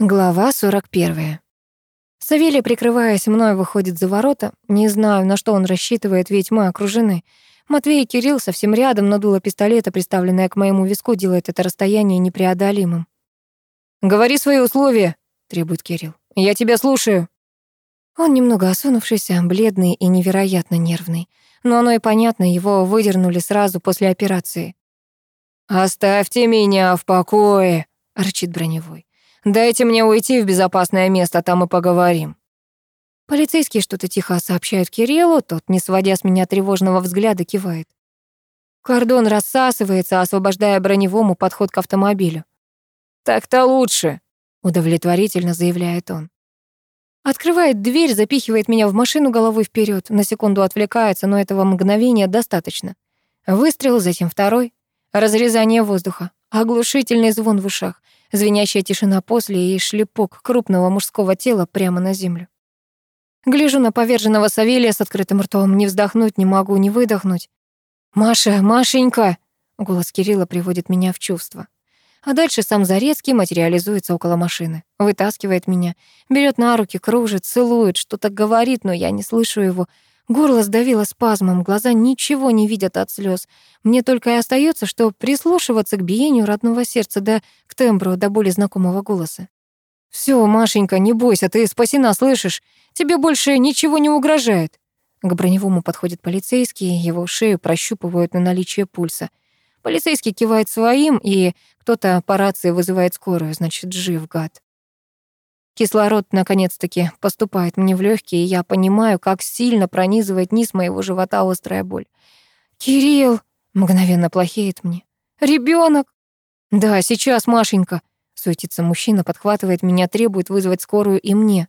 Глава 41. Савелий, прикрываясь мной, выходит за ворота. Не знаю, на что он рассчитывает, ведь мы окружены. Матвей и Кирилл совсем рядом, но дуло пистолета, приставленное к моему виску, делает это расстояние непреодолимым. «Говори свои условия», — требует Кирилл. «Я тебя слушаю». Он немного осунувшийся, бледный и невероятно нервный. Но оно и понятно, его выдернули сразу после операции. «Оставьте меня в покое», — рычит броневой. Дайте мне уйти в безопасное место, там и поговорим». Полицейские что-то тихо сообщают Кириллу, тот, не сводя с меня тревожного взгляда, кивает. Кордон рассасывается, освобождая броневому подход к автомобилю. «Так-то лучше», — удовлетворительно заявляет он. Открывает дверь, запихивает меня в машину головой вперед, на секунду отвлекается, но этого мгновения достаточно. Выстрел, затем второй. Разрезание воздуха, оглушительный звон в ушах — звенящая тишина после и шлепок крупного мужского тела прямо на землю. Гляжу на поверженного Савелия с открытым ртом, не вздохнуть не могу, не выдохнуть. «Маша, Машенька!» — голос Кирилла приводит меня в чувство. А дальше сам Зарецкий материализуется около машины, вытаскивает меня, берет на руки, кружит, целует, что-то говорит, но я не слышу его, Горло сдавило спазмом, глаза ничего не видят от слез. Мне только и остается, что прислушиваться к биению родного сердца, да к тембру до боли знакомого голоса. Все, Машенька, не бойся, ты спасена, слышишь? Тебе больше ничего не угрожает». К броневому подходит полицейский, его шею прощупывают на наличие пульса. Полицейский кивает своим, и кто-то по рации вызывает скорую, значит, жив, гад. Кислород, наконец-таки, поступает мне в легкие, и я понимаю, как сильно пронизывает низ моего живота острая боль. «Кирилл!» — мгновенно плохеет мне. «Ребёнок!» «Да, сейчас, Машенька!» — суетится мужчина, подхватывает меня, требует вызвать скорую и мне.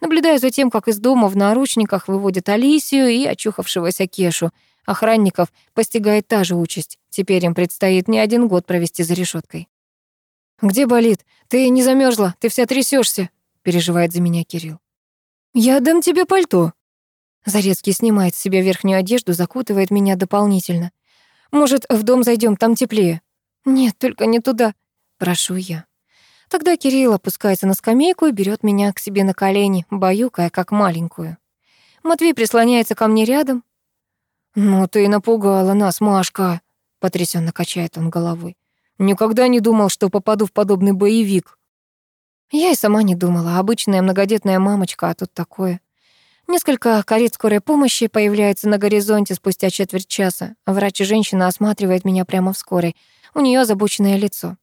Наблюдаю за тем, как из дома в наручниках выводят Алисию и очухавшегося Кешу. Охранников постигает та же участь. Теперь им предстоит не один год провести за решеткой. «Где болит? Ты не замерзла, ты вся трясешься переживает за меня Кирилл. «Я дам тебе пальто». Зарецкий снимает с себя верхнюю одежду, закутывает меня дополнительно. «Может, в дом зайдем, там теплее?» «Нет, только не туда», — прошу я. Тогда Кирилл опускается на скамейку и берет меня к себе на колени, баюкая, как маленькую. Матвей прислоняется ко мне рядом. «Ну ты напугала нас, Машка», — потрясенно качает он головой. «Никогда не думал, что попаду в подобный боевик». Я и сама не думала. Обычная многодетная мамочка, а тут такое. Несколько карет скорой помощи появляются на горизонте спустя четверть часа. Врач-женщина осматривает меня прямо в скорой. У нее озабоченное лицо.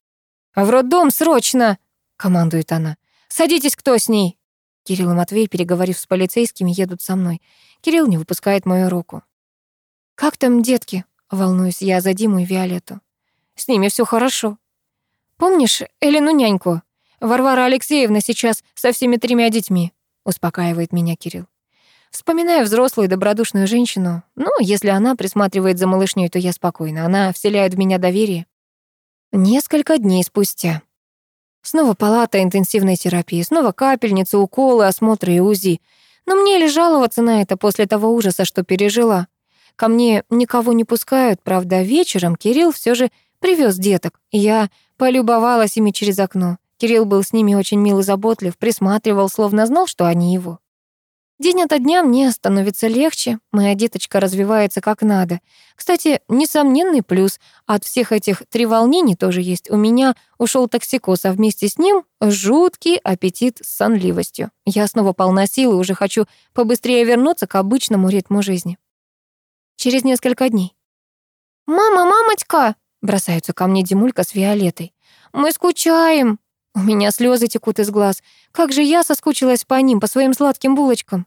«В роддом, срочно!» — командует она. «Садитесь, кто с ней?» Кирилл и Матвей, переговорив с полицейскими, едут со мной. Кирилл не выпускает мою руку. «Как там детки?» — волнуюсь я за Диму и Виолетту. «С ними все хорошо. Помнишь Элину няньку?» Варвара Алексеевна сейчас со всеми тремя детьми, успокаивает меня Кирилл. Вспоминаю взрослую добродушную женщину. Ну, если она присматривает за малышней, то я спокойна. Она вселяет в меня доверие. Несколько дней спустя. Снова палата интенсивной терапии, снова капельницы, уколы, осмотры и УЗИ. Но мне ли жаловаться на это после того ужаса, что пережила? Ко мне никого не пускают, правда, вечером Кирилл все же привез деток, и я полюбовалась ими через окно. Кирилл был с ними очень мил и заботлив, присматривал, словно знал, что они его. День ото дня мне становится легче, моя деточка развивается как надо. Кстати, несомненный плюс от всех этих треволнений тоже есть. У меня ушел токсикоз, а вместе с ним жуткий аппетит с сонливостью. Я снова полна сил и уже хочу побыстрее вернуться к обычному ритму жизни. Через несколько дней. «Мама, мамочка!» — бросаются ко мне Димулька с Виолетой. «Мы скучаем!» У меня слезы текут из глаз. Как же я соскучилась по ним, по своим сладким булочкам.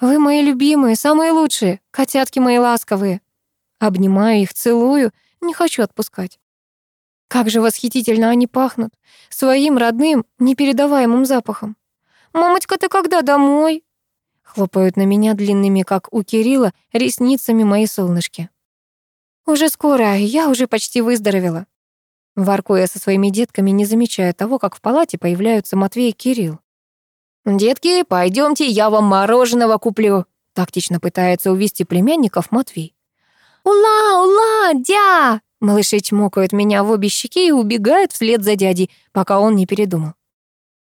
Вы мои любимые, самые лучшие, котятки мои ласковые. Обнимаю их, целую, не хочу отпускать. Как же восхитительно они пахнут, своим родным, непередаваемым запахом. «Мамочка, ты когда домой?» Хлопают на меня длинными, как у Кирилла, ресницами мои солнышки. «Уже скоро, я уже почти выздоровела. Воркуя со своими детками, не замечая того, как в палате появляются Матвей и Кирилл. «Детки, пойдемте, я вам мороженого куплю», — тактично пытается увести племянников Матвей. «Ула, ула, дя!» Малыши чмокают меня в обе щеки и убегают вслед за дядей, пока он не передумал.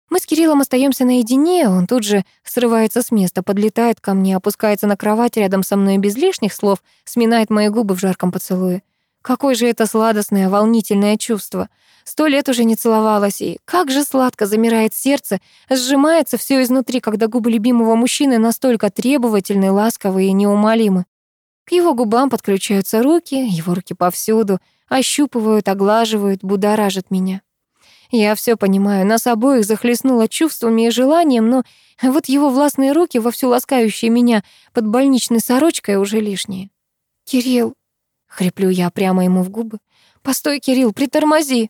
Мы с Кириллом остаемся наедине, он тут же срывается с места, подлетает ко мне, опускается на кровать рядом со мной без лишних слов, сминает мои губы в жарком поцелуе. Какое же это сладостное, волнительное чувство. Сто лет уже не целовалась, и как же сладко замирает сердце, сжимается все изнутри, когда губы любимого мужчины настолько требовательны, ласковые и неумолимы. К его губам подключаются руки, его руки повсюду, ощупывают, оглаживают, будоражат меня. Я все понимаю, нас обоих захлестнуло чувствами и желанием, но вот его властные руки, вовсю ласкающие меня под больничной сорочкой, уже лишние. «Кирилл!» — хриплю я прямо ему в губы. «Постой, Кирилл, притормози!»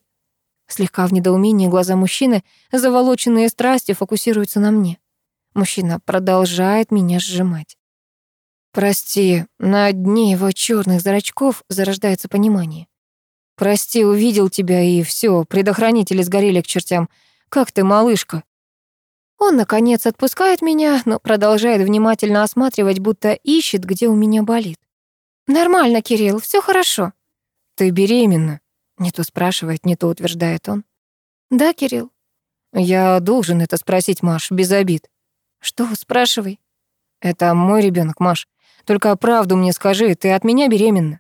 Слегка в недоумении глаза мужчины, заволоченные страстью, фокусируются на мне. Мужчина продолжает меня сжимать. Прости, на дне его черных зрачков зарождается понимание. Прости, увидел тебя, и все, предохранители сгорели к чертям. Как ты, малышка?» Он, наконец, отпускает меня, но продолжает внимательно осматривать, будто ищет, где у меня болит. «Нормально, Кирилл, все хорошо». «Ты беременна?» Не то спрашивает, не то утверждает он. «Да, Кирилл?» «Я должен это спросить, Маш, без обид». «Что, спрашивай?» «Это мой ребенок, Маш. Только правду мне скажи, ты от меня беременна?»